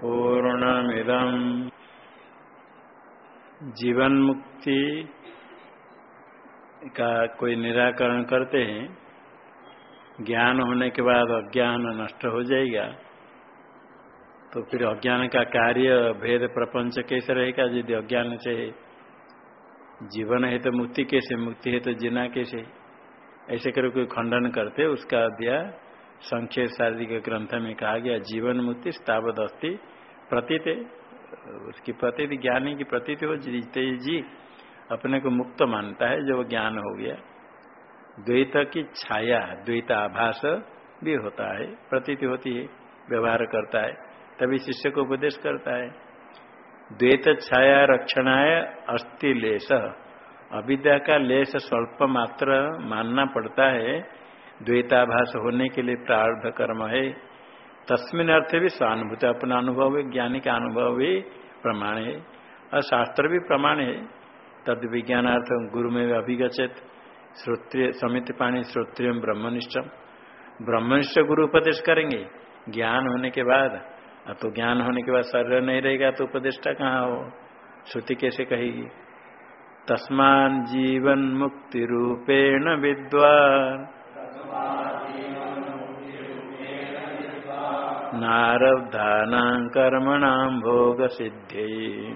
पूर्णमिदम। जीवन मुक्ति का कोई निराकरण करते हैं, ज्ञान होने के बाद अज्ञान नष्ट हो जाएगा। तो फिर अज्ञान का कार्य भेद प्रपंच कैसे रहेगा? यदि अज्ञान से जीवन है तो मुक्ति कैसे? मुक्ति है तो जीना कैसे? ऐसे कर कोई खंडन करते उसका दिया संक्षेप शारीरिक ग्रंथ में कहा गया, जीवन मुक्ति स्थावत अस्थि प्रतीत, उसकी प्रतीत, ज्ञानी की प्रतीत हो जीते जी अपने को मुक्त मानता है जब ज्ञान हो गया। द्वैत की छाया, द्वैत आभास भी होता है, प्रतीति होती है, व्यवहार करता है, तभी शिष्य को उपदेश करता है। द्वैत छाया रक्षणाय अस्थि लेस। अविद्या का लेस स्वल्प मात्र मानना पड़ता है द्वैताभास होने के लिए प्रार्थ कर्म है। तस्मिन अर्थ भी स्वानुभूति अपना अनुभव है, ज्ञानी का अनुभव भी प्रमाण है। और शास्त्र भी प्रमाण है। तद विज्ञानार्थ गुरु में अभिगछित श्रोत्रिय समित पाणी श्रोत्रिय ब्रह्मनिष्ठम ब्रह्मनिष्ठ गुरु उपदेश करेंगे। ज्ञान होने के बाद तो ज्ञान होने के बाद शरीर नहीं रहेगा तो उपदेष्टा कहाँ हो? श्रुति कैसे कहेगी? तस्मान जीवन मुक्ति रूपेण विद्वान। नारब्धानां कर्मणां भोगसिद्ध्यै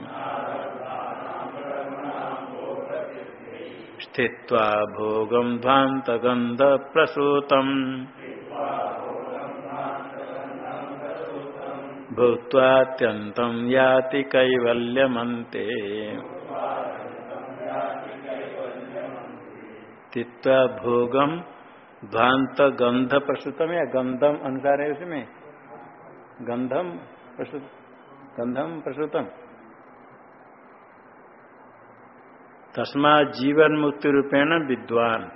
स्थित्वा भोगं ध्वान्तगन्धप्रसूतम् भूत्वात्यन्तं याति कैवल्यमन्ते। स्थित्वा भोगम ध्वांत गंध प्रसूतम या गंधम अनुसार है उसमें गंधम प्रसूत, गंधम प्रसूतम। तस्मा जीवन मुक्ति रूपेण विद्वान।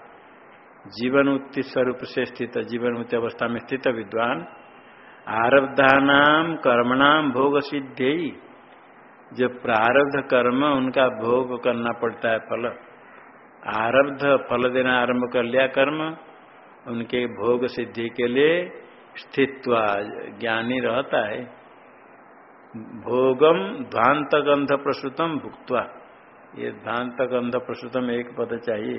जीवन मुक्ति स्वरूप से स्थित जीवन मुक्ति अवस्था में स्थित विद्वान। आरब्धानाम कर्मणाम भोग सिद्धि जो प्रारब्ध कर्म, उनका भोग करना पड़ता है फल। आरब्ध फल देना आरंभ कर लिया कर्म, उनके भोग सिद्धि के लिए स्थित्व ज्ञानी रहता है। भोगम ध्वांत गंध प्रसूतम भुक्वा ये ध्वांत गंध प्रसूतम एक पद चाहिए।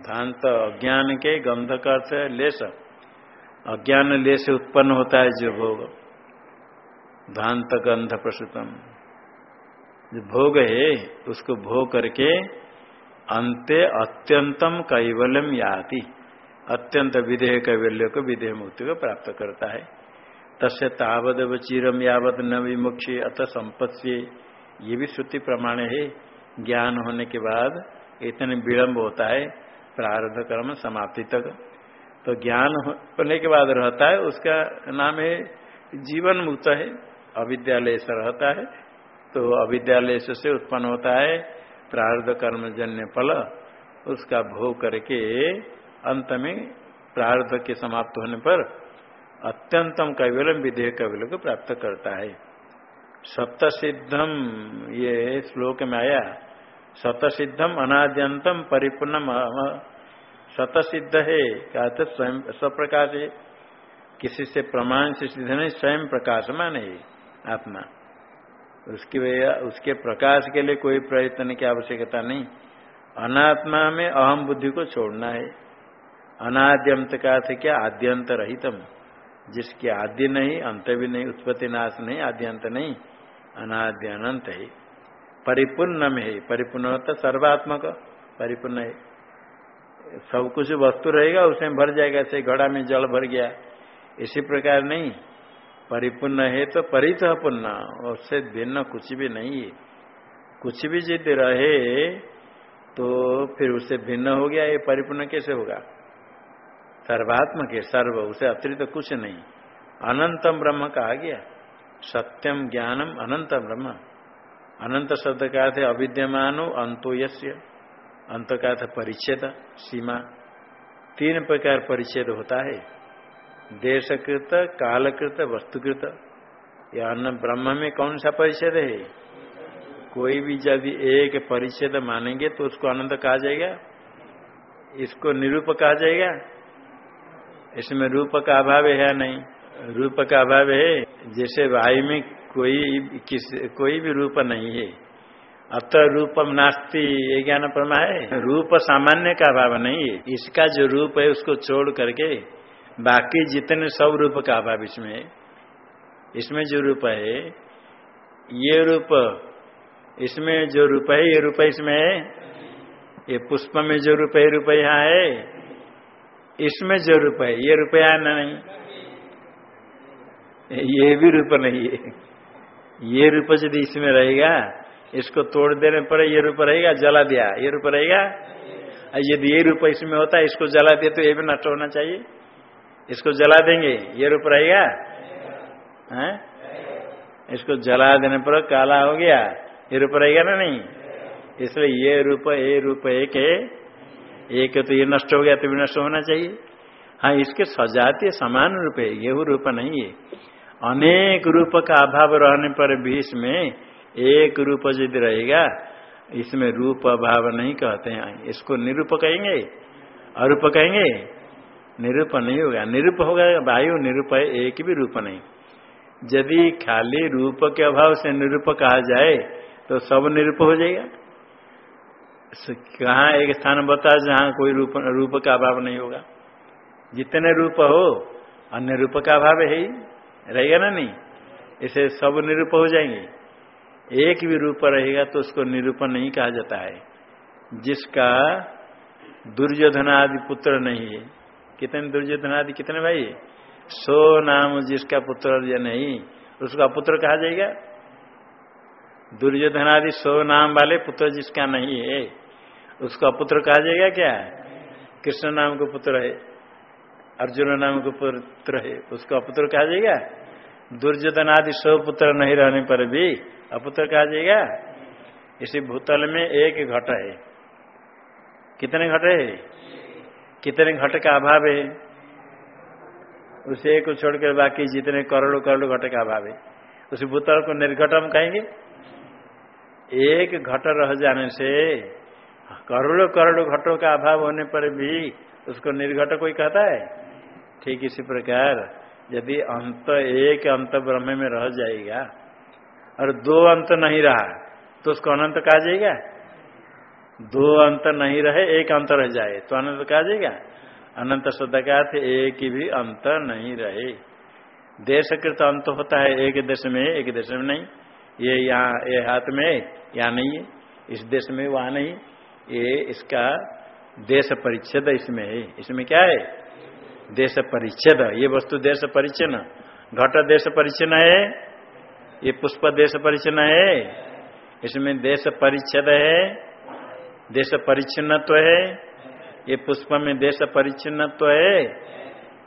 ध्वांत अज्ञान के गंध का अर्थ है लेस। अज्ञान से उत्पन्न होता है जो भोग। ध्वांत गंध प्रसूतम। जो भोग है, उसको भोग करके अंत्य अत्यंतम कैवल्यम याति। अत्यंत विधेय कैवल्य को विधेय मुक्ति को प्राप्त करता है। तस्य तावद चिरम यावत न विमुक्षी अत संपत्ति ये भी श्रुति प्रमाण है। ज्ञान होने के बाद इतने विलम्ब होता है, प्रारब्ध कर्म समाप्ति तक। तो ज्ञान होने के बाद रहता है, उसका नाम है जीवन मुक्त है। अविद्यालय से रहता है तो अविद्यालय से उत्पन्न होता है। प्रारब्ध कर्म जन्य फल, उसका भोग करके अंत में प्रार्थ के समाप्त होने पर अत्यंतम कैवल्यम विधेय कैवल्य को प्राप्त करता है। सप्त सिद्धम ये श्लोक में आया सत सिद्धम अनाद्यंतम परिपूर्णम सत सिद्ध है क्या तो स्वयं, स्वप्रकाश है। किसी से प्रमाण से सिद्ध नहीं, स्वयं प्रकाशमान है आत्मा। उसके उसके प्रकाश के लिए कोई प्रयत्न की आवश्यकता नहीं। अनात्मा में अहम बुद्धि को छोड़ना है। अनाद्यंत का अर्थ क्या आद्यंत रहितम जिसके आद्य नहीं, अंत भी नहीं, उत्पत्ति नाश नहीं, आद्यंत नहीं, अनाद्य अनंत है। परिपूर्ण है परिपूर्ण सर्वात्मक, परिपूर्ण है। सब कुछ वस्तु रहेगा उसमें भर जाएगा, ऐसे घड़ा में जल भर गया। इसी प्रकार नहीं, परिपूर्ण है तो परित पूर्ण उससे भिन्न कुछ भी नहीं है। कुछ भी जिद रहे तो फिर उससे भिन्न हो गया, ये परिपूर्ण कैसे होगा? सर्वात्म के सर्व, उसे अतिरिक्त कुछ नहीं। अनंतम ब्रह्म कहा गया। सत्यम ज्ञानम अनंत ब्रह्म। अनंत शब्द का अविद्यमानो, अंतो यस्य। अंत का था परिच्छेद, सीमा। तीन प्रकार परिच्छेद होता है। देशकृत, कालकृत, वस्तुकृत। या अन्न ब्रह्म में कौन सा परिच्छेद है? कोई भी यदि एक परिच्छेद मानेंगे तो उसको अनंत कहा जाएगा। इसको निरूप कहा जाएगा। इसमें रूप का अभाव है नहीं? रूप का अभाव है, जैसे वायु में कोई किस, कोई भी रूप नहीं है। अत रूपम नास्ती, ये ज्ञान प्रमा है। रूप सामान्य का अभाव नहीं है। इसका जो रूप है, उसको छोड़ करके बाकी जितने सब रूप का अभाव इसमें इसमें जो रूप है, ये रूप, इसमें जो रूप है, ये रूप इसमें है। ये पुष्प में जो रूप है रूप यहाँ है। इसमें जो रूप है, ये रुपया नहीं। ये भी रूप नहीं है। ये रूप यदि इसमें रहेगा, इसको तोड़ देने पर ये रूप रहेगा, जला दिया, ये रूप रहेगा? यदि ये रूप इसमें होता है, इसको जला दिया तो ये भी नष्ट होना चाहिए। इसको जला देंगे, ये रूप रहेगा? है? इसको जला देने पर काला हो गया, ये रूप रहेगा ना नहीं? इसलिए ये रूप ये रूप एक है। एक तो ये नष्ट हो गया तो भी नष्ट होना चाहिए। हाँ इसके सजातीय समान रूप है ये रूप नहीं है। अनेक रूप का अभाव रहने पर भी इसमें एक रूप यदि रहेगा, इसमें रूप अभाव नहीं कहते हैं। इसको निरूप कहेंगे? अरूप कहेंगे? निरूप नहीं होगा। निरूप होगा, वायु निरूप है, एक भी रूप नहीं। यदि खाली रूप के अभाव से निरूप कहा जाए तो सब निरूप हो जाएगा। कहा एक स्थान बता, जहाँ कोई रूप रूप का अभाव नहीं होगा। जितने रूप हो, अन्य रूप का अभाव है ही। रहेगा ना नहीं? इसे सब निरूप हो जाएँगे। एक भी रूप रहेगा तो उसको निरूपण नहीं कहा जाता है। जिसका दुर्योधन आदि पुत्र नहीं है। कितने दुर्योधन आदि कितने भाई? है सो नाम जिसका पुत्र या नहीं, उसका पुत्र कहा जाएगा? दुर्योधन आदि सो नाम वाले पुत्र जिसका नहीं है। उसका पुत्र कहा जाएगा क्या? कृष्ण नाम का पुत्र है, अर्जुन नाम का पुत्र है, उसका पुत्र कहा जाएगा? दुर्योधन आदि सौ पुत्र नहीं रहने पर भी अपुत्र कहा जाएगा? इसी भूतल में एक घट है। कितने घट है? कितने घट का अभाव है? उसे एक को छोड़कर बाकी जितने करोड़ों करोड़ों घट का अभाव है। उस भूतल को निर्घटम कहेंगे। एक घट रह जाने से करोड़ों करोड़ों घटों का अभाव होने पर भी उसको निर्घट कोई कहता है? ठीक इसी प्रकार, यदि अंत, एक अंत ब्रह्म में रह जाएगा, और दो अंत नहीं रहा तो उसको अनंत कहा जाएगा? दो अंत नहीं रहे, एक अंत रह जाए तो अनंत कहा जाएगा? अनंत शब्द का अर्थ, एक भी अंत नहीं रहे। देश देशकृत अंत होता है, एक देश में, एक देश में नहीं। ये यहाँ, ये हाथ में, यहाँ नहीं है। इस देश में वहाँ नहीं ये इसका देश परिच्छेद इसमें है। इसमें क्या है? देश परिच्छेद। ये वस्तु देश परिचन्न घट देश परिचन्न है। ये पुष्प देश परिचन्न है। इसमें देश परिच्छेद है। देश परिच्छिन्नत्व है। ये पुष्प में देश परिच्छिन्नत्व है।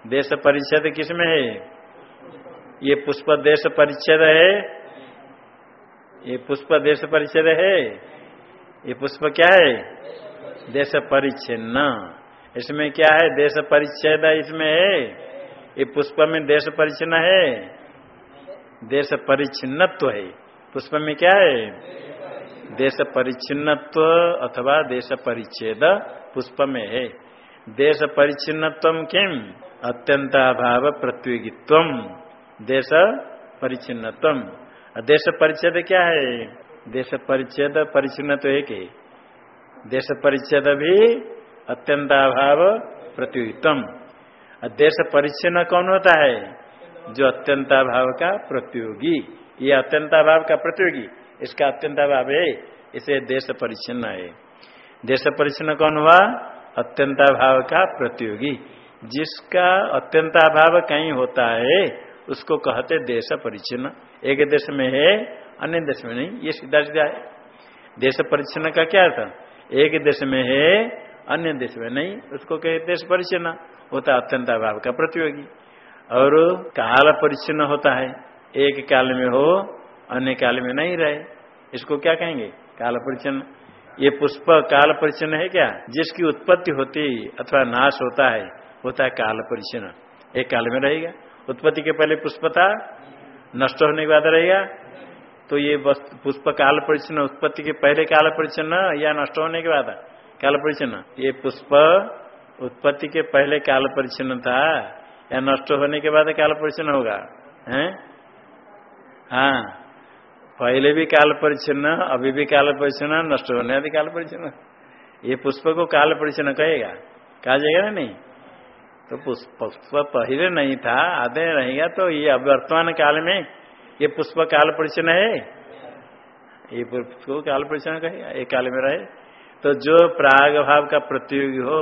देश परिच्छेद किसमें है? ये पुष्प देश परिच्छेद है। ये पुष्प देश परिच्छेद है। ये पुष्प क्या है? देश परिच्छिन्न इसमें क्या है? देश परिच्छेद इसमें है। ये पुष्प में देश परिचन्न है। देश परिच्छिन्नत्व है। पुष्प में क्या है? देश परिच्छिन्नत्व अथवा देश परिच्छेद पुष्प में है। देश परिच्छिन्नत्व किम? अत्यंत अभाव प्रतियोगित्व। देश परिच्छिन्नत्व। देश परिच्छेद क्या है? देश परिच्छेद परिचिन्न तो एक ही। देश परिच्छेद भी अत्यंताभाव प्रतियोगितम देश परिच्छिन्न कौन होता है? जो अत्यंताभाव का प्रतियोगी। ये अत्यंताभाव का प्रतियोगी, इसका अत्यंताभाव है, इसे देश परिच्छिन्न है। देश परिच्छिन्न कौन हुआ? अत्यंताभाव का प्रतियोगी। जिसका अत्यंताभाव कहीं होता है, उसको कहते देश परिच्छिन्न एक देश में है अन्य देश में नहीं, ये सीधा सीधा है। देश परिचन्न का क्या अर्थ? एक देश में है, अन्य देश में नहीं, उसको कहे देश परिचन्न। होता अत्यंत अभाव का प्रतियोगी। और काल परिचन्न होता है, एक काल में हो, अन्य काल में नहीं रहे। इसको क्या कहेंगे? काल परिचन्न। ये पुष्प काल परिचन्न है क्या? जिसकी उत्पत्ति होती अथवा नाश होता है होता है काल परिचन्न। एक काल में रहेगा। उत्पत्ति के पहले पुष्प था, नष्ट होने के बाद रहेगा। तो ये पुष्प काल परिचन्न उत्पत्ति के पहले काल परिचन्न या नष्ट होने के बाद? काल परिचन्न ये पुष्प उत्पत्ति के पहले काल परिचन्न था, या नष्ट होने के बाद काल परिचन्न होगा? हैं? हाँ। पहले भी काल परिचन्न अभी भी काल परिचन्न नष्ट होने आदि काल परिचन्न ये पुष्प को काल परिचन्न कहेगा। कहा जाएगा ना नहीं? तो पुष्प पहले नहीं था, आधे रहेगा तो ये वर्तमान काल में ये पुष्प काल परिचन्न है। ये पुष्प को काल परिचन्न कहेगा एक काल में रहे। तो जो प्राग भाव का प्रतियोगी हो,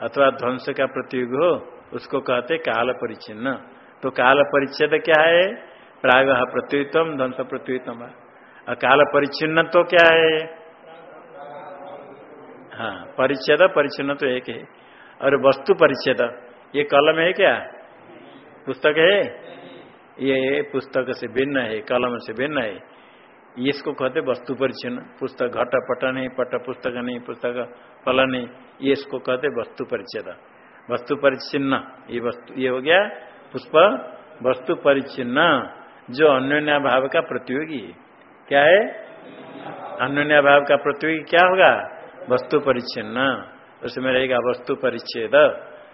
अथवा ध्वंस का प्रतियोगी हो, उसको कहते काल परिचिन्न तो काल परिच्छेद क्या है? प्राग प्रत्युतम ध्वंस प्रत्युतम काल परिचिन्न तो क्या है? हाँ परिच्छेद परिचिन्न तो एक है। और वस्तु परिच्छेद, ये कलम है क्या? पुस्तक है? ये पुस्तक से भिन्न है, कलम से भिन्न है। इसको कहते वस्तु परिचिन्न। पुस्तक घट, पट नहीं, पट पुस्तक नहीं, पुस्तक फल नहीं। ये इसको कहते वस्तु परिच्छेद। वस्तु परिचिन्न ये वस्तु, ये हो गया पुष्प वस्तु परिचिन्न जो अन्योन्या भाव का प्रतियोगी। क्या है? अन्योन्या भाव का प्रतियोगी क्या होगा? वस्तु परिचिन्न उसमें रहेगा वस्तु परिच्छेद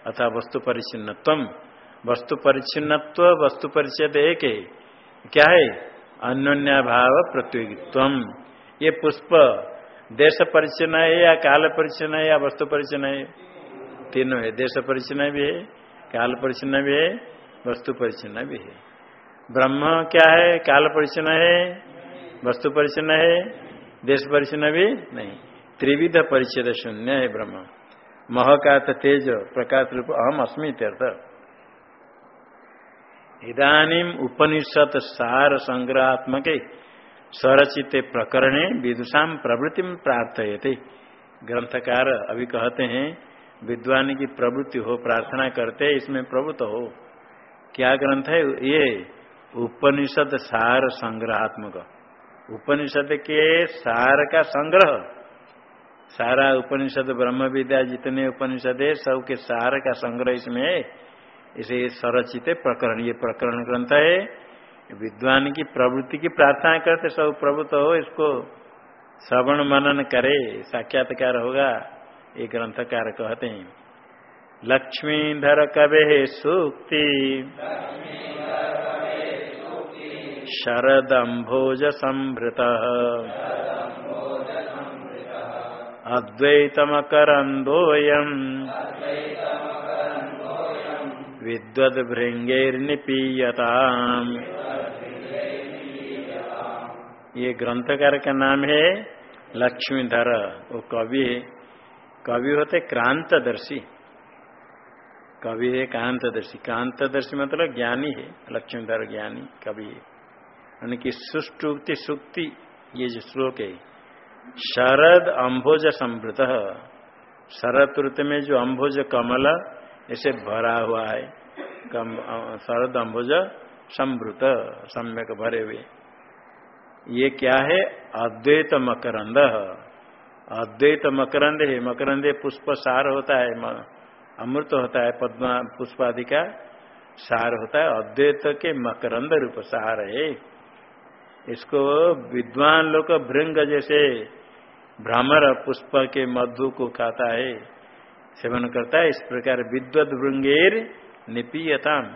अथवा वस्तु परिचिन्नत्व वस्तु परिचिन्नत्व वस्तु परिच्छेद एक है। क्या है? अन्योन्या भाव प्रतियोगित्व ये पुष्प, देश परिचन्न है या काल परिचन्न है या वस्तु परिचन्न है? तीनों है। देश परिचन्न भी है, काल परिचन्न भी है, वस्तु परिचन्न भी है। ब्रह्म क्या है? काल परिचन्न है, वस्तु परिचन्न है, देश परिचन्न भी नहीं। त्रिविध परिचय शून्य है ब्रह्म। मह तेज प्रकाश रूप अहम अस्मी तीर्थ इदानीम उपनिषद सार संग्रहात्मक स्वरचित प्रकरणे विदुषा प्रवृत्ति प्रार्थयते। ग्रंथकार अभी कहते हैं, विद्वान की प्रवृत्ति हो, प्रार्थना करते, इसमें प्रवृत्त हो। क्या ग्रंथ है ये? उपनिषद सार संग्रहात्मक उपनिषद के सार का संग्रह। सारा उपनिषद ब्रह्म विद्या जितने उपनिषद है, सबके सार का संग्रह इसमें है। इसे सरचित प्रकरण, ये प्रकरण ग्रंथ है। विद्वान की प्रवृत्ति की प्रार्थना करते, सब प्रभुत्व हो, इसको श्रवण मनन करे, साक्षात्कार होगा, ये ग्रंथकार कहते हैं। लक्ष्मीधर कवे, सूक्ति। शरदम्भोज संभृत। अद्वैतमकरन्दोऽयम् विद्वद्भृंगैर्निपीयताम् ये ग्रंथकार का नाम है लक्ष्मीधर। वो कवि है। कवि होते क्रांतदर्शी। कवि है कांतदर्शी कांतदर्शी मतलब ज्ञानी है। लक्ष्मीधर ज्ञानी, कवि है। यानी कि सुष्टुक्ति सुक्ति, ये जो श्लोक है। शरद अम्भोज संवृत। शरद ऋतु में जो अम्भोज कमल ऐसे भरा हुआ है। कम शरद अम्बुज संवृत, सम्यक भरे हुए। ये क्या है? अद्वैत मकरंद। अद्वैत मकरंद है। मकरंद पुष्प सार होता है अमृत होता है, पद्मा पुष्प आदि का सार होता है। अद्वैत के मकरंद रूप सार है। इसको विद्वान लोग भृंग जैसे भ्रमर पुष्प के मधु को खाता है। सेवन करता है, इस प्रकार विद्वत भृंगेर निपीयताम।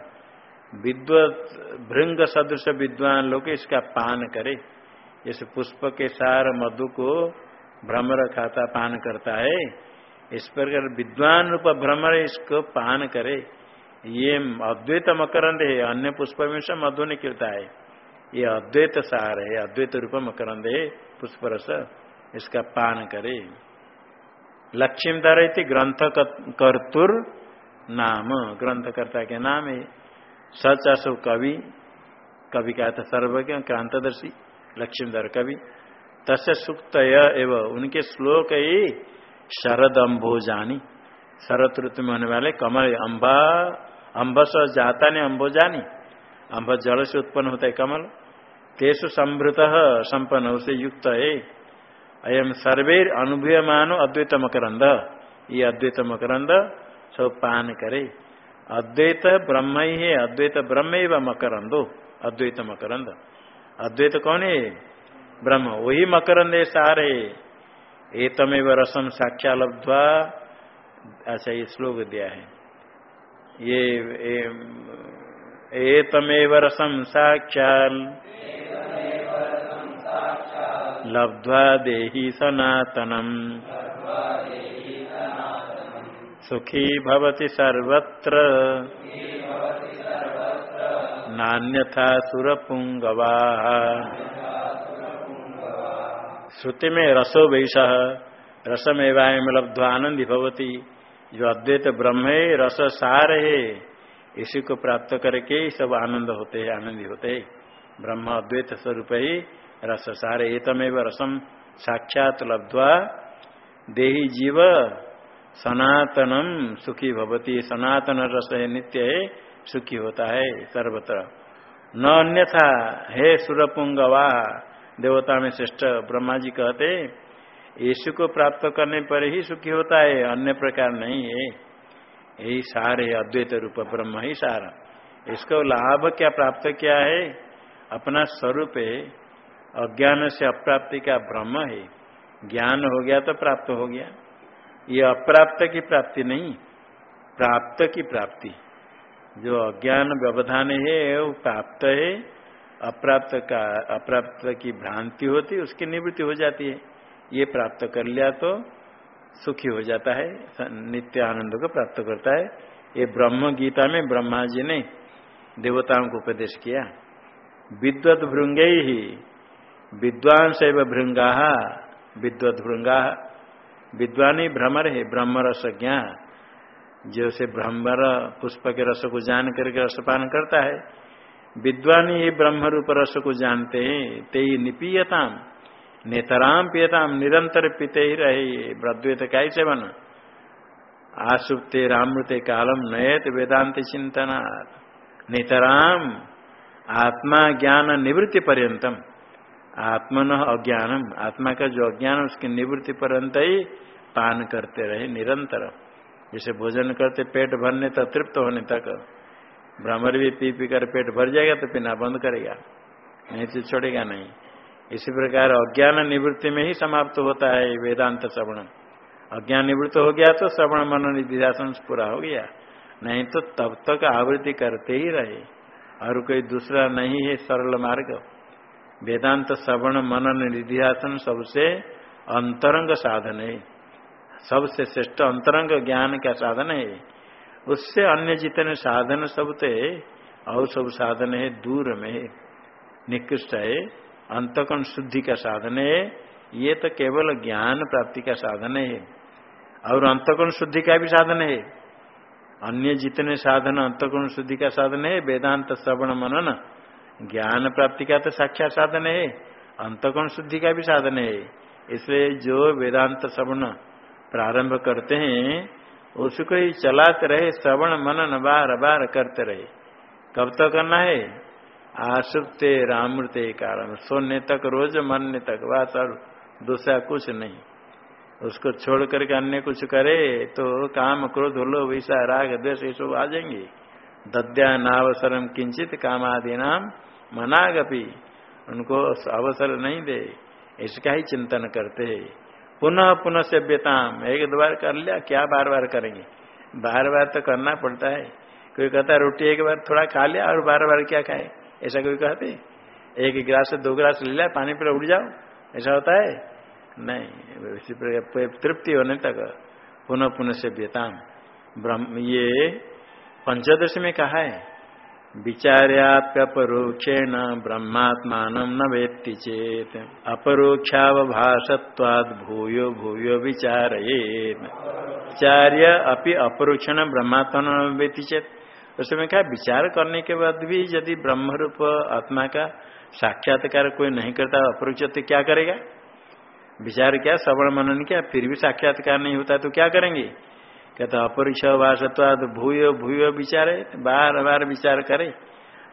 विद्वत भृंग सदृश विद्वान लोग इसका पान करे। जैसे पुष्प के सार मधु को भ्रमर खाता पान करता है। इस प्रकार विद्वान रूप भ्रमर इसको पान करे। ये अद्वैत मकरंद है, अन्य पुष्प में से मधु निकलता है। ये अद्वैत सार है, अद्वैत रूप मकरंद है पुष्प रस इसका पान करे। लक्ष्मीधर ग्रंथ कर्तुर नाम। ग्रंथकर्ता के नाम है सच असो कवि। कवि का था सर्वज्ञ, क्रांतदर्शी लक्ष्मीधर कवि। तस् सुक्त एवं। उनके श्लोक ही शरद अम्भोजानी शरद ऋतु में होने वाले कमल अम्बा। अम्बस जाता ने अम्बोजानी। अम्ब जल से उत्पन्न होता है कमल। तेसु संभृत संपन्न, उसे युक्त है। अयम सर्वे अनुभूयमान अद्वैत मकरंद ये अद्वैत मकरंद सब पान करे अद्वैत ब्रह्म ही है अद्वैत ब्रह्म मकरंदो अद्वैत मकरंद अद्वैत कौन है? ब्रह्म। वही मकरंद सारे। एतमेव रसम साक्षा लब्ध्वा अच्छा ये श्लोक दिया है। ये एतमेव रसम साक्षाल लब्ध्वा देहि सनातनम। सुखी भवति सर्वत्र। नान्यथा सुरपुंगवा श्रुति में रसो वैश रसमेवायम लब्ध्वा आनंदी भवती। जो अद्वैत ब्रह्म रस सार है इसी को प्राप्त करके सब आनंद होते हैं, आनंदी होते ब्रह्म अद्वैत स्वरूप ही रस सार एतमेव रसम साक्षात लब्ध्वा देही जीव सनातनम सुखी भवती। सनातन रस है नित्य है सुखी होता है सर्वत्र। न अन्यथा, हे सुरपुंगवा, देवता में श्रेष्ठ ब्रह्मा जी कहते, यीशु को प्राप्त करने पर ही सुखी होता है, अन्य प्रकार नहीं है। यही सार है अद्वैत रूप ब्रह्म ही सार। इसको लाभ क्या प्राप्त किया है? अपना स्वरूप है अज्ञान से अप्राप्ति का ब्रह्म है। ज्ञान हो गया तो प्राप्त हो गया। ये अप्राप्त की प्राप्ति नहीं, प्राप्त की प्राप्ति। जो अज्ञान व्यवधान है, वो प्राप्त है। अप्राप्त का, अप्राप्त की भ्रांति होती, उसकी निवृत्ति हो जाती है। ये प्राप्त कर लिया तो सुखी हो जाता है, नित्य आनंद को प्राप्त करता है। ये ब्रह्म गीता में ब्रह्मा जी ने देवताओं को उपदेश किया। विद्वत भृंगे ही विद्वान से भृंगा, विद्वत भृंगा। विद्वानी भ्रमर है, ब्रह्म रस ज्ञान। जो से ब्रह्मर पुष्प के रस को जान करके रसपान करता है। विद्वान ही ब्रह्म रूप रस को जानते हैं, ते ही निपीयताम। नेतराम पियताम, निरंतर पीते ही रहे ब्रद्वेत कैसे सेवन आसुप्ते रामृते कालम नयत वेदांत चिंतना नेतराम, आत्मा ज्ञान निवृत्ति पर्यंतम। आत्मन अज्ञानम। आत्मा का जो अज्ञान है, उसकी निवृत्ति पर्यंत ही पान करते रहे, निरंतर। जैसे भोजन करते, पेट भरने तक, तृप्त होने तक। भ्रमर भी पी पी कर पेट भर जाएगा तो पीना बंद करेगा। नहीं तो छोड़ेगा नहीं। इसी प्रकार अज्ञान निवृत्ति में ही समाप्त होता है वेदांत श्रवण। अज्ञान निवृत्त हो गया तो श्रवण मन निधिध्यासन पूरा हो गया। नहीं तो तब तक आवृत्ति करते ही रहे। और कोई दूसरा नहीं है सरल मार्ग। वेदांत श्रवण मनन निधिध्यासन सबसे अंतरंग साधन है। सबसे श्रेष्ठ अंतरंग ज्ञान का साधन है। उससे अन्य जितने साधन सब थे और सब साधन है दूर में। निकृष्ट है अंतकण शुद्धि का साधन है। ये तो केवल ज्ञान प्राप्ति का साधन है। और अंतकण शुद्धि का भी साधन है। अन्य जितने साधन अंतकण शुद्धि का साधन है, वेदांत श्रवण मनन ज्ञान प्राप्ति का तो साक्षात साधन है अंतकण शुद्धि का भी साधन है। इसलिए जो वेदांत श्रवण प्रारंभ करते हैं उसको ही चलाते रहे, श्रवण मनन बार बार करते रहे। कब तक तो करना है? आसुप्ते रामृते कारण। सोने तक रोज मरने तक बात और दूसरा कुछ नहीं। उसको छोड़ करके अन्य कुछ करे तो काम क्रोध लो वैसा राग सब आ जाएँगे। दद्या नावसरम किंचित काम आदि नाम मनागपी, उनको अवसर नहीं दे, इसका ही चिंतन करते है। पुनः पुनः सेव्यताम एक दो बार कर लिया, क्या बार बार करेंगे? बार बार तो करना पड़ता है। कोई कहता है, रोटी एक बार थोड़ा खा लिया और बार बार क्या खाए? ऐसा कोई कहते? एक गिलास से दो गिलास ले लिया, पानी पर उड़ जाओ। ऐसा होता है? नहीं, इसी प्रकार तृप्ति होने तक। पुनः पुनः सेव्यताम ब्रह्म, ये पंचदश में कहा है विचार्याप्यपरोक्षेण ब्रह्मात्मान न वेत्ति चेत। अपरोक्षावभाषत्वाद भूयो भूयो विचारेत विचार्य अपि अपरोक्षण ब्रह्मात्मान वेत्ति चेत। उसमें क्या विचार करने के बाद भी यदि ब्रह्म रूप आत्मा का साक्षात्कार कोई नहीं करता अपरोक्ष तो क्या करेगा? विचार क्या, श्रवण मनन क्या, फिर भी साक्षात्कार नहीं होता तो क्या करेंगे? कहते, अपरिक्ष वासत्वाद भूय भूय विचार, बार बार विचार करे।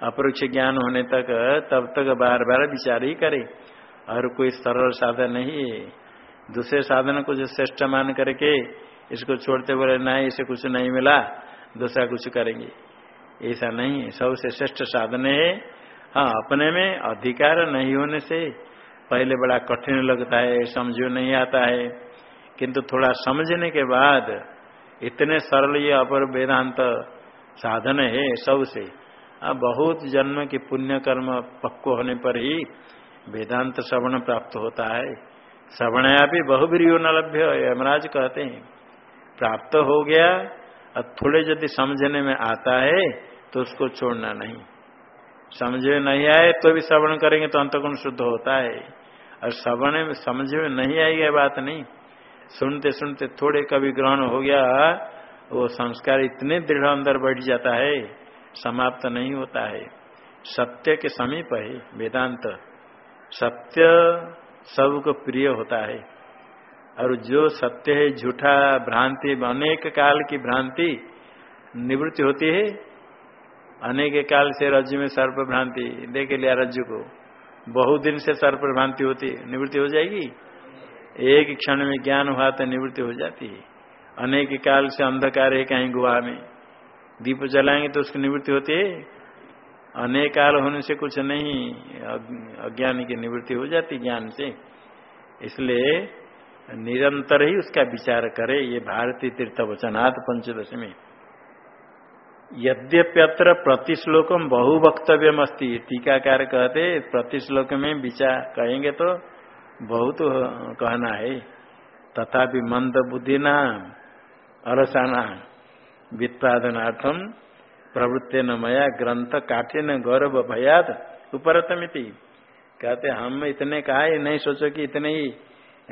अपरिक्ष ज्ञान होने तक, तब तक बार बार विचार ही करे। और कोई सरल साधन नहीं है। दूसरे साधन को जो श्रेष्ठ मान करके इसको छोड़ते बोले नहीं इसे कुछ नहीं मिला, दूसरा कुछ करेंगे। ऐसा नहीं है। सबसे श्रेष्ठ साधन है। हाँ अपने में अधिकार नहीं होने से पहले बड़ा कठिन लगता है, समझो नहीं आता है। किंतु थोड़ा समझने के बाद इतने सरल ये अपर वेदांत साधन है सबसे अब बहुत जन्म के पुण्य कर्म पक्व होने पर ही वेदांत श्रवण प्राप्त होता है। श्रवणया भी बहुबरी न लभ्य यमराज कहते हैं। प्राप्त हो गया और थोड़े यदि समझने में आता है तो उसको छोड़ना नहीं। समझ में नहीं आए तो भी श्रवण करेंगे तो अंतगुण शुद्ध होता है। और श्रवण में समझ में नहीं है बात नहीं। सुनते सुनते थोड़े कभी ग्रहण हो गया, वो संस्कार इतने दृढ़ अंदर बैठ जाता है, समाप्त नहीं होता है। सत्य के समीप है, वेदांत। सत्य सबको प्रिय होता है। और जो सत्य है, झूठा भ्रांति, अनेक काल की भ्रांति निवृत्ति होती है। अनेक काल से रज्जु में सर्प भ्रांति, देख लिया रज्जु को। बहुत दिन से सर्प भ्रांति होती, निवृत्ति हो जाएगी। एक क्षण में ज्ञान हुआ तो निवृत्ति हो जाती है। अनेक काल से अंधकार है कहीं गुहा में। दीप जलाएँगे तो उसकी निवृत्ति होती है। अनेक काल होने से कुछ नहीं अज्ञान की निवृत्ति हो जाती ज्ञान से। इसलिए निरंतर ही उसका विचार करे, ये भारतीय तीर्थ वचनाथ पंचदश में यद्यप्यत्र प्रतिश्लोकम बहु वक्तव्यम अस्ती टीकाकार कहते प्रतिश्लोक में विचार कहेंगे तो बहुत कहना है। तथापि मंद बुद्धि नाम अरसाना व्युत्पादनार्थम प्रवृत्ति न मया ग्रंथ काठिन गौरव भयात उपरतमिति। कहते, हम इतने कहा नहीं सोचो कि इतने ही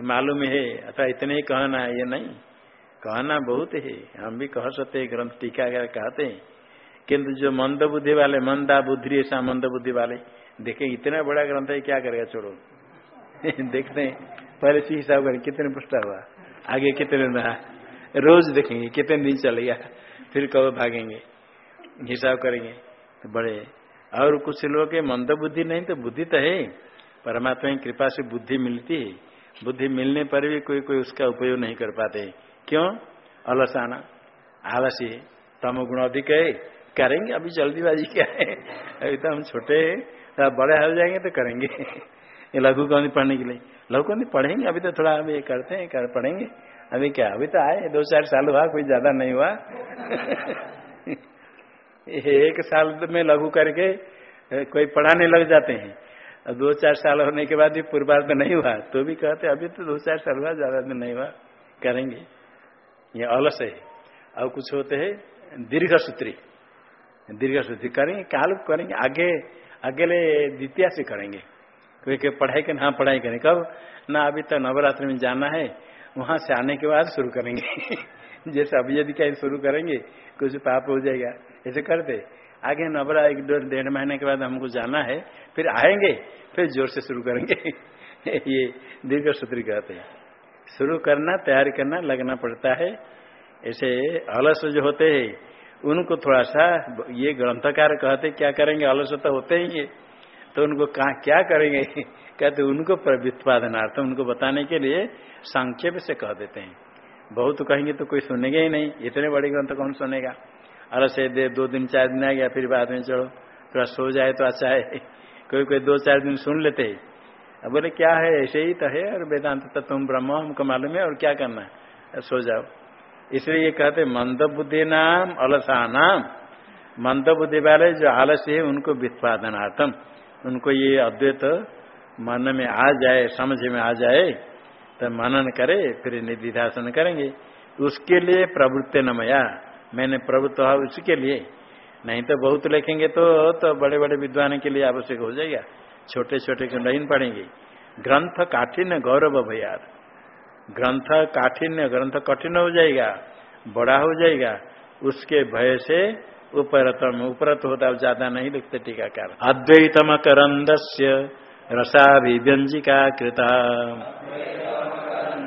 मालूम है अथवा इतने ही कहना है, ये नहीं। कहना बहुत है। हम भी कह सकते ग्रंथ टीका कहते हैं। किंतु जो मंद बुद्धि वाले मंदा बुद्धि ऐसा मंद बुद्धि वाले, देखे, इतना बड़ा ग्रंथ है, क्या करेगा, छोड़ो। देखते हैं। पहले से हिसाब करें कितने पुष्टा हुआ? आगे कितने रहा रोज देखेंगे, कितने दिन चलेगा फिर कब भागेंगे? हिसाब करेंगे। तो बड़े। और कुछ लोग मंद बुद्धि नहीं तो बुद्धि तो है। परमात्मा की कृपा से बुद्धि मिलती है। बुद्धि मिलने पर भी कोई कोई उसका उपयोग नहीं कर पाते। क्यों? अलसाना आलसी है। तम गुण अधिक है। करेंगे, अभी जल्दीबाजी क्या है? अभी तो हम छोटे हैं। तो बड़े हो जाएँगे तो करेंगे। ये लघु कौन पढ़ने के लिए। लघु कौन पढ़ेंगे, अभी तो थोड़ा अभी करते हैं, कर पढ़ेंगे। अभी क्या, अभी तो आए, दो चार साल हुआ, कोई ज़्यादा नहीं हुआ। एक साल में लघु करके कोई पढ़ाने लग जाते हैं। और दो चार साल होने के बाद भी पूर्वार्ध नहीं हुआ तो भी कहते अभी तो दो चार साल हुआ, ज़्यादा दिन नहीं हुआ, करेंगे। ये अलस है। और कुछ होते हैं दीर्घ सूत्री दीर्घ सूत्री करेंगे काल करेंगे, आगे, अगले द्वितीय से करेंगे। कोई के पढ़ाई के हाँ पढ़ाई करें। कब? ना अभी तो नवरात्र में जाना है, वहाँ से आने के बाद शुरू करेंगे। जैसे अभी यदि कहीं शुरू करेंगे, कुछ पाप हो जाएगा। ऐसे करते। आगे नवरा एक डेढ़ महीने के बाद हमको जाना है, फिर आएँगे, फिर ज़ोर से शुरू करेंगे। ये दीर्घ सूत्री कहते हैं। शुरू करना, तैयारी करना, लगना पड़ता है। ऐसे अलस जो होते हैं, उनको थोड़ा सा ये ग्रंथकार कहते क्या करेंगे? अलस तो होते ही है। तो उनको कहा, क्या करेंगे? कहते, उनको व्युत्पादनार्थ उनको बताने के लिए संक्षेप से कह देते हैं। बहुत कहेंगे तो कोई सुनेगा ही नहीं। इतने बड़े ग्रंथ कौन सुनेगा? अलस दे, दो दिन, चार दिन आ गया, फिर बाद में चलो। थोड़ा सो जाए तो अच्छा है। कोई कोई दो, चार दिन सुन लेते हैं। अब बोले, क्या है? ऐसे ही तो है। और वेदांत तो तुम ब्रह्म, हमको मालूम है। और क्या करना है? सो जाओ। इसलिए ये कहते मंद बुद्धि नाम, अलसा नाम। मंद बुद्धि वाले जो आलस्य है, उनको व्युत्पादनार्थम उनको ये अद्वैत मन में आ जाए, समझ में आ जाए तो मनन करे, फिर निधिध्यासन करेंगे। उसके लिए प्रवृत्ति नमया मैंने प्रभुत्व उसके लिए। नहीं तो बहुत लिखेंगे तो तो बड़े बड़े विद्वान के लिए आवश्यक हो जाएगा। छोटे छोटे को नहीं पढ़ेंगे। ग्रंथ काठिन्य गौरव भैया ग्रंथ काठिन्य, ग्रंथ कठिन हो जाएगा, बड़ा हो जाएगा। उसके भय से उपरतम उपरत होता है ज़्यादा नहीं लिखते टीकाकार। अद्वैतम करंद से रसाभिव्यंजिका कृता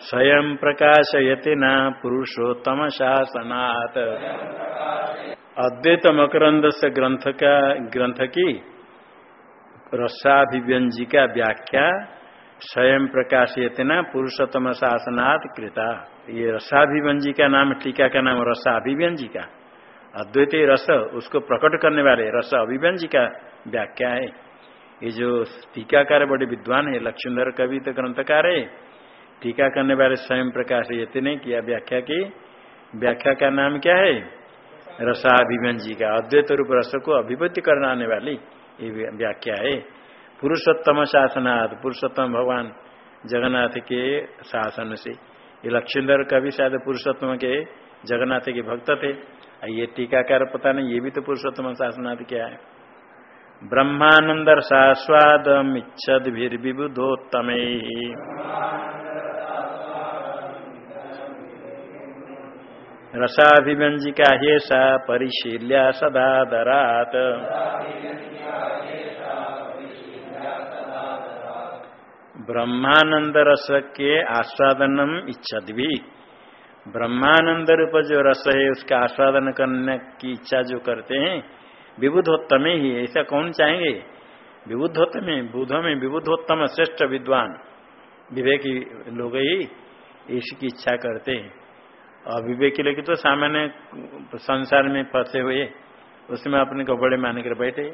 स्वयं प्रकाशयति न पुरुषोत्तम शासनात् अद्वैत मकरंद से ग्रंथ का ग्रंथ की रसाभिव्यंजिका व्याख्या, स्वयं प्रकाशित न पुरुषोत्तम शासनात् कृता। ये रसाभिव्यंजिका नाम टीका का नाम रसाभिव्यंजिका। अद्वैत रस उसको प्रकट करने वाले रस। अभिव्यंजिका व्याख्या है। ये जो टीकाकार बड़े विद्वान है लक्ष्मणधर कवि तो ग्रंथकार है, टीका करने वाले स्वयं प्रकाश ये नहीं किया व्याख्या की। व्याख्या का नाम क्या है? रसाभिव्यंजी का। अद्वैत रूप रस को अभिव्यक्ति करने वाली ये व्याख्या है। पुरुषोत्तम शासनाथ पुरुषोत्तम भगवान जगन्नाथ के शासन से। ये लक्ष्मीधर कवि शायद पुरुषोत्तम के जगन्नाथ के भक्त थे। ये टीकाकार पता नहीं, ये भी तो पुरुषोत्तम शासनाथ क्या है? ब्रह्मानंदर शास्वादम इच्छद विबुधोत्तम रसाभिव्यंजिका हेषा परिशील्या सदादरात ब्रह्मानंद रस के आस्वादनम इच्छद। भी ब्रह्मानंद रूप जो रस है उसका आस्वादन करने की इच्छा जो करते हैं, विबुधोत्तम ही ऐसा कौन चाहेंगे? विबुद्धोत्तम बुध में विबुधोत्तम श्रेष्ठ विद्वान। विवेकी लोग ही इसकी इच्छा करते हैं। अविवेकी लोग तो सामान्य संसार में फंसे हुए उसमें अपने को बड़े मान कर बैठे,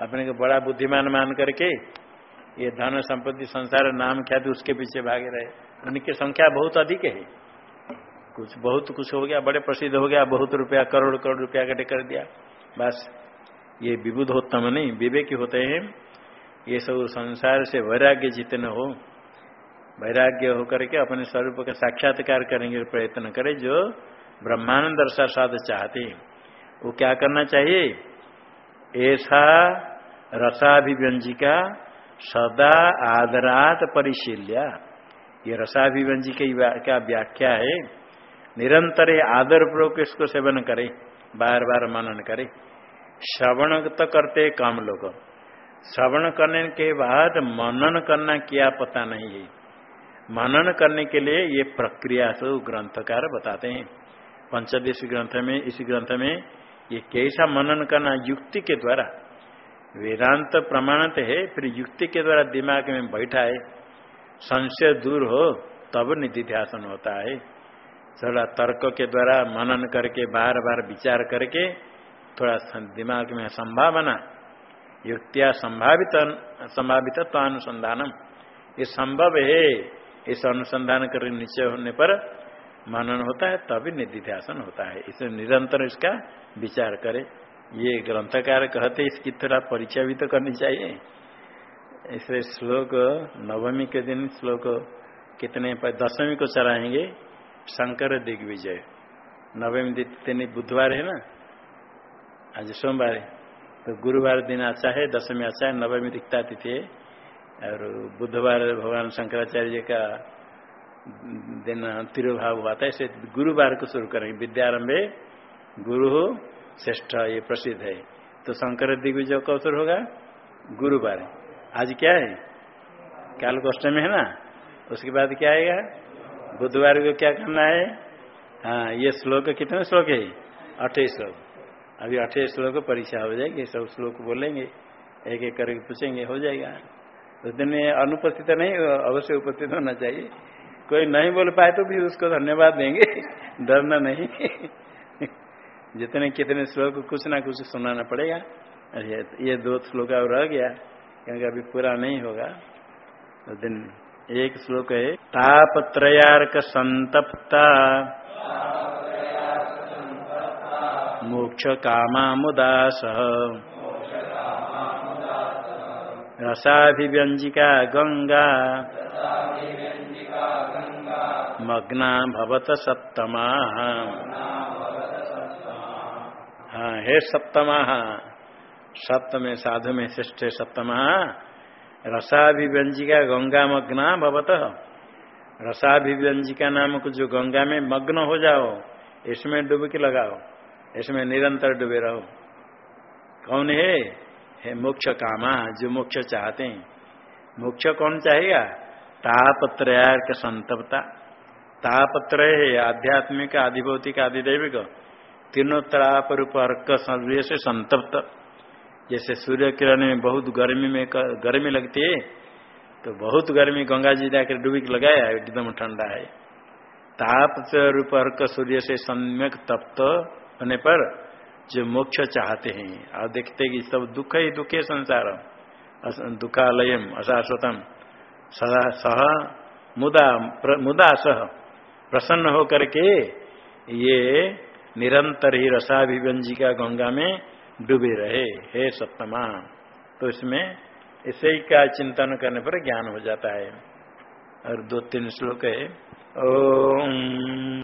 अपने को बड़ा बुद्धिमान मान करके ये धन संपत्ति संसार नाम क्या उसके पीछे भागे रहे। उनकी संख्या बहुत अधिक है। कुछ, बहुत कुछ हो गया, बड़े प्रसिद्ध हो गया, बहुत रुपया, करोड़ करोड़ रुपया इकट्ठे कर दिया। बस, ये विबुधोत्तम नहीं, विवेकी होते हैं। ये सब संसार से वैराग्य जितने हो, वैराग्य होकर के अपने स्वरूप का साक्षात्कार करेंगे, प्रयत्न करें, जो ब्रह्मानंद साध चाहते हैं। वो क्या करना चाहिए? ऐसा रसाभिव्यंजिका सदा आदरात परिशील्या। ये रसाभिव्यंजी का व्याख्या है? निरंतर आदर पूर्वक इसको सेवन करे? बार बार मनन करे। श्रवण तो करते काम लोग। श्रवण करने के बाद मनन करना क्या पता नहीं है। मनन करने के लिए ये प्रक्रिया तो ग्रंथकार बताते हैं। पंचदेश ग्रंथ में, इस ग्रंथ में ये कैसा मनन करना युक्ति के द्वारा? वेदांत प्रमाणत है, फिर युक्ति के द्वारा दिमाग में बैठा है। संशय दूर हो, तब निधि ध्यान होता है। थोड़ा तर्क के द्वारा मनन करके बार बार विचार करके, थोड़ा दिमाग में संभावना, युक्तिया संभावित संभावित तो अनुसंधानम ये संभव है, इस अनुसंधान कर निश्चय होने पर मनन होता है, तभी निधिध्यासन होता है। इसे निरंतर इसका विचार करे। ये ग्रंथकार कहते इसकी थोड़ा परिचय भी तो करनी चाहिए। इसे श्लोक नवमी के दिन, श्लोक कितने पर दसवीं को चलाएँगे शंकर दिग्विजय। नवमी दिन बुधवार है ना? आज सोमवार है। तो गुरुवार दिन अच्छा है दसवीं अच्छा है, नवमी दिखता तिथि है। और बुधवार भगवान शंकराचार्य जी का दिन तिरुभाव हुआ था ऐसे गुरुवार को शुरू करेंगे। विद्यारंभे गुरु श्रेष्ठ ये प्रसिद्ध है। तो शंकर दिग्विजय का अवसर होगा, गुरुवार। आज क्या है? काल को अष्टमी है ना? उसके बाद क्या आएगा? बुधवार को क्या करना है? हाँ ये श्लोक कितने श्लोक है? अठाईस श्लोक। अभी अठाईस श्लोक परीक्षा हो जाएगी, सब श्लोक बोलेंगे, एक एक करके पूछेंगे, हो जाएगा। उस दिन अनुपस्थित नहीं, अवश्य उपस्थित होना चाहिए। कोई नहीं बोल पाए तो भी उसको धन्यवाद देंगे, डरना नहीं। जितने कितने श्लोक कुछ ना कुछ सुनाना पड़ेगा। ये दो श्लोक और रह गया, क्योंकि अभी पूरा नहीं होगा। उस दिन एक श्लोक है तापत्रयार्क संतप्ता मोक्ष कामा मुदास रसाभिव्यंजिका गंगा मग्ना भवत सप्तमा। हाँ हे सप्तमा। सप्तमे साधु में श्रेष्ठ सप्तमा। रसाभिव्यंजिका गंगा मग्ना भवत। रसाभिव्यंजिका नाम को जो गंगा में मग्न हो जाओ, इसमें डुबकी लगाओ, इसमें निरंतर डूबे रहो। कौन है? है मोक्ष कामा, जो मोक्ष चाहते हैं। मोक्ष कौन चाहेगा? तापत्रयार्क संतपता। तापत्रय है आध्यात्मिक, आधिभौतिक, आधिदैविक। तीनों ताप रूप अर्क से संतप्त। जैसे सूर्य किरण में बहुत गर्मी में गर्मी लगती है तो बहुत गर्मी गंगा जी जाकर डूबी लगाया एकदम ठंडा है। ताप रूप अर्क सूर्य से सम्यक तप्त होने पर जो मोक्ष चाहते हैं और देखते कि सब दुख ही दुखे संसार। दुखालयम अशाश्वतम। सदा सह मुदा प्र, मुदा सह प्रसन्न होकर के ये निरंतर ही रसाभिव्यंजिका गंगा में डूबे रहे, हे सप्तमा। तो इसमें इसे ही का चिंतन करने पर ज्ञान हो जाता है। और दो तीन श्लोक है, ओम।